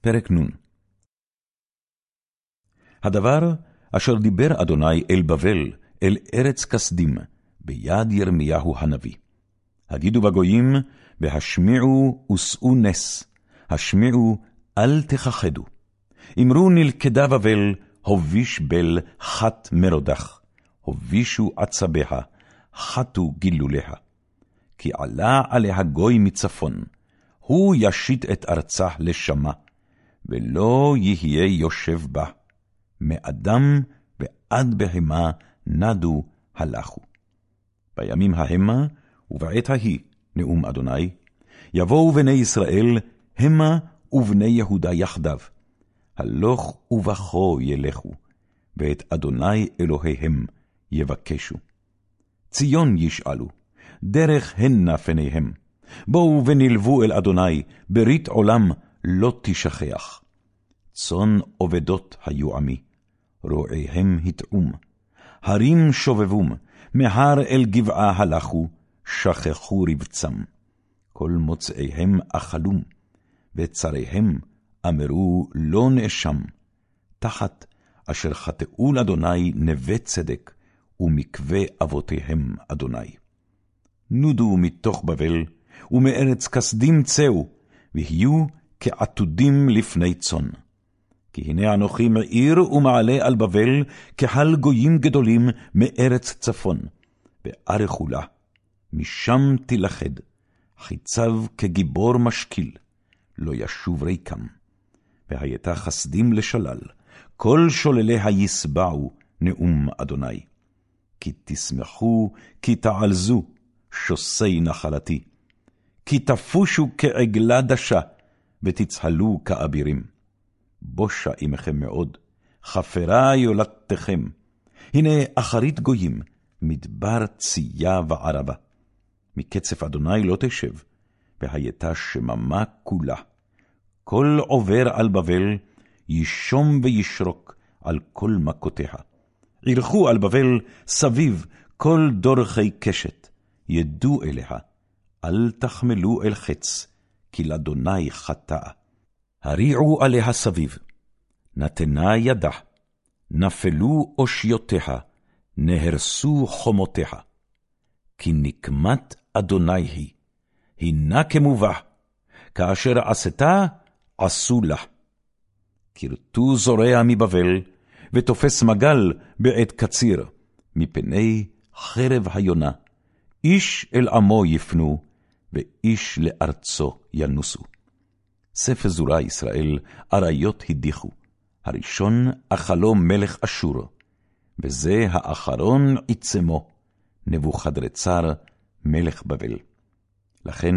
פרק נ. הדבר אשר דיבר אדוני אל בבל, אל ארץ כסדים, ביד ירמיהו הנביא. הגידו בגויים, והשמיעו ושאו נס, השמיעו אל תכחדו. אמרו נלכדה בבל, הוביש בל חת מרודח, הובישו עצביה, חתו גילוליה. כי עלה עליה גוי מצפון, הוא ישית את ארצה לשמה, ולא יהיה יושב בה. מאדם ועד בהמה נדו הלכו. בימים המה ובעת ההיא, נאום אדוני, יבואו בני ישראל המה ובני יהודה יחדיו. הלוך ובכו ילכו, ואת אדוני אלוהיהם יבקשו. ציון ישאלו, דרך הנה פניהם. בואו ונלוו אל אדוני, ברית עולם לא תשכח. צאן עובדות היו עמי, רועיהם הטעום. הרים שובבום, מהר אל גבעה הלכו, שכחו רבצם. כל מוצאיהם אכלום, וצריהם אמרו לא נאשם, תחת אשר חטאו לאדוני נווה צדק, ומקווה אבותיהם אדוני. נודו מתוך בבל, ומארץ כסדים צאו, ויהיו כעתודים לפני צאן. כי הנה אנוכי מעיר ומעלה על בבל, כחל גויים גדולים מארץ צפון, וארכו לה, משם תילכד, חיצב כגיבור משכיל, לא ישוב ריקם. והייתה חסדים לשלל, כל שולליה יסבעו, נאום אדוני. כי תשמחו, כי תעלזו, שוסי נחלתי. כי תפושו כעגלה דשה, ותצהלו כאבירים. בושה עמכם מאוד, חפרה יולדתכם. הנה אחרית גויים, מדבר צייה וערבה. מקצף אדוני לא תשב, והייתה שממה כולה. כל עובר על בבל, ישום וישרוק על כל מכותיה. ערכו על בבל סביב כל דורכי קשת, ידו אליה, אל תחמלו אל חץ, כי לאדוני חטאה. הריעו עליה סביב, נתנה ידה, נפלו אושיותיה, נהרסו חומותיה. כי נקמת אדוני היא, הינה כמובע, כאשר עשתה, עשו לה. כרתו זורע מבבל, ותופס מגל בעת קציר, מפני חרב היונה. איש אל עמו יפנו, ואיש לארצו ינוסו. ספר זורה ישראל, אריות הדיחו, הראשון אכלו מלך אשור, וזה האחרון עיצמו, נבוכדרצר, מלך בבל. לכן,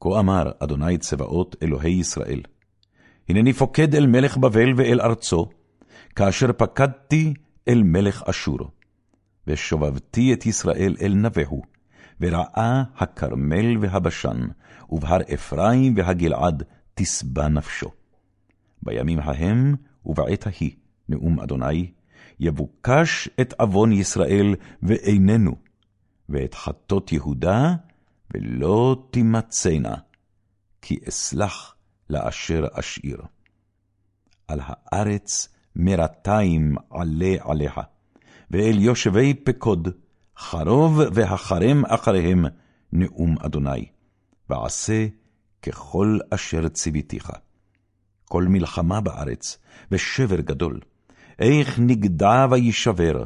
כה אמר אדוני צבאות אלוהי ישראל, הנני פוקד אל מלך בבל ואל ארצו, כאשר פקדתי אל מלך אשור, ושובבתי את ישראל אל נבהו, וראה הכרמל והבשן, ובהר אפרים והגלעד תשבע נפשו. בימים ההם ובעת ההיא, נאום אדוני, יבוקש את עוון ישראל ואיננו, ואת חטות יהודה, ולא תימצאנה, כי אסלח לאשר אשאיר. על הארץ מרתיים עלה עליה, ואל יושבי פקוד, חרוב והחרם אחריהם, נאום אדוני, ועשה ככל אשר ציוויתיך. כל מלחמה בארץ, ושבר גדול, איך נגדע וישבר,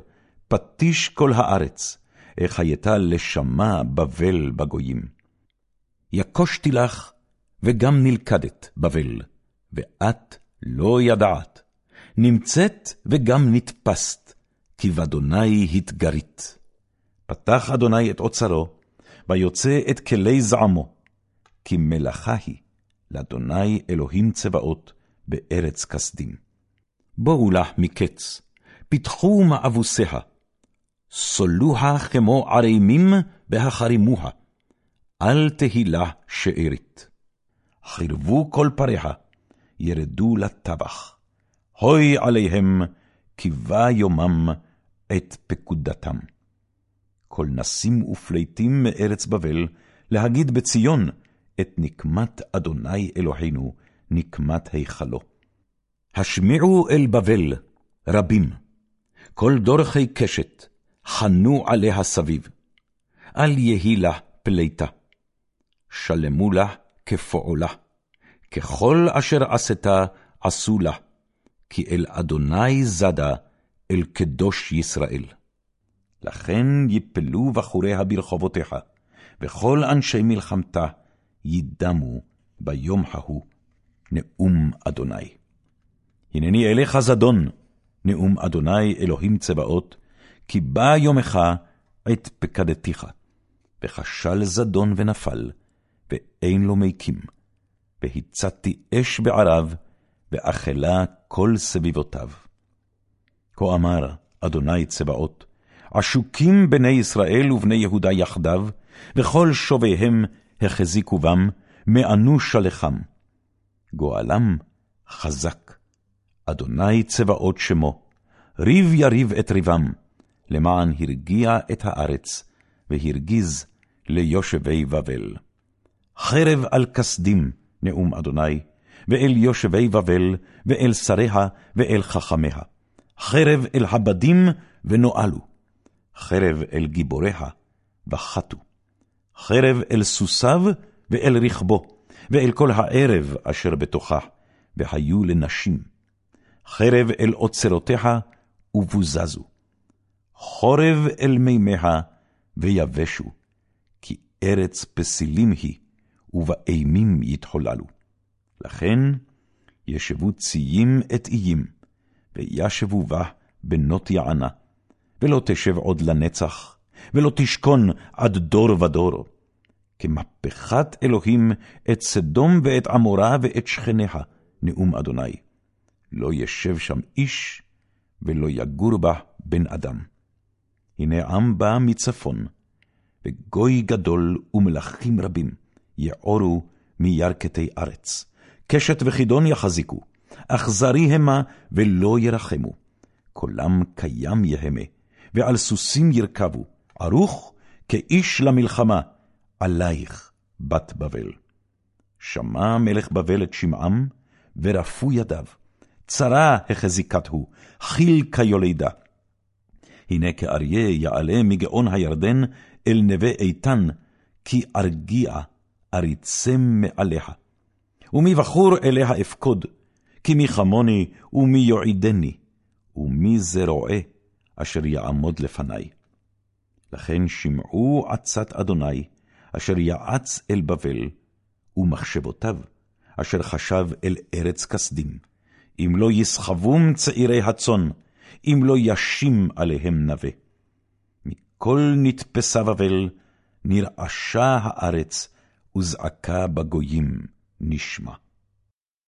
פטיש כל הארץ, איך הייתה לשמה בבל בגויים. יקושתי לך, וגם נלכדת בבל, ואת לא ידעת. נמצאת וגם נתפסת, כי באדוני התגרית. פתח אדוני את אוצרו, ויוצא את כלי זעמו, כי מלאכה היא לאדוני אלוהים צבאות בארץ כסדים. בואו לך מקץ, פיתחו מאבוסיה, סולוה כמו ערימים והחרימוה, אל תהי לה שארית. חרבו כל פריה, ירדו לטבח. הוי עליהם, כי בא יומם את פקודתם. כל נסים ופליטים מארץ בבל, להגיד בציון את נקמת אדוני אלוהינו, נקמת היכלו. השמיעו אל בבל, רבים, כל דורכי קשת, חנו עליה סביב. אל יהי לה פליטה. שלמו לה כפועלה, ככל אשר עשתה עשו לה, כי אל אדוני זדה, אל קדוש ישראל. לכן יפלו בחוריה ברחובותיך, וכל אנשי מלחמתה ידמו ביום ההוא, נאום אדוני. הנני אליך זדון, נאום אדוני אלוהים צבאות, כי בא יומך עת פקדתיך, וכשל זדון ונפל, ואין לו מיקים. והצתי אש בערב, ואכלה כל סביבותיו. כה אמר אדוני צבאות, עשוקים בני ישראל ובני יהודה יחדיו, וכל שוביהם החזיקו בם, מענו שלחם. גואלם חזק, אדוני צבאות שמו, ריב יריב את ריבם, למען הרגיע את הארץ, והרגיז ליושבי בבל. חרב על כסדים, נאום אדוני, ואל יושבי בבל, ואל שריה, ואל חכמיה. חרב אל הבדים, ונואלו. חרב אל גיבוריה, וחתו. חרב אל סוסיו, ואל רכבו, ואל כל הערב אשר בתוכה, והיו לנשים. חרב אל אוצרותיה, ובוזזו. חורב אל מימיה, ויבשו, כי ארץ פסילים היא, ובאימים יתחוללו. לכן ישבו ציים את איים, וישבו בה בנות יענה, ולא תשב עוד לנצח, ולא תשכון עד דור ודור. כמהפכת אלוהים את סדום ואת עמורה ואת שכניה, נאום אדוני. לא ישב שם איש, ולא יגור בה בן אדם. הנה עם בא מצפון, וגוי גדול ומלכים רבים יעורו מירכתי ארץ. קשת וחידון יחזיקו, אכזרי המה ולא ירחמו. קולם קיים יהמה, ועל סוסים ירכבו, ערוך כאיש למלחמה, עלייך, בת בבל. שמע מלך בבל את שמעם, ורפו ידיו. צרה החזיקת הוא, חיל כיולידה. הנה כאריה יעלה מגאון הירדן אל נווה איתן, כי ארגיע אריצם מעליה. ומבחור אליה אפקוד, כי מי כמוני ומי יועידני, ומי זה רועה אשר יעמוד לפני. לכן שמעו עצת אדוני, אשר יעץ אל בבל, ומחשבותיו, אשר חשב אל ארץ כסדים. אם לא יסחבום צעירי הצאן, אם לא ישים עליהם נווה. מכל נתפסה בבל, נרעשה הארץ, וזעקה בגויים נשמע.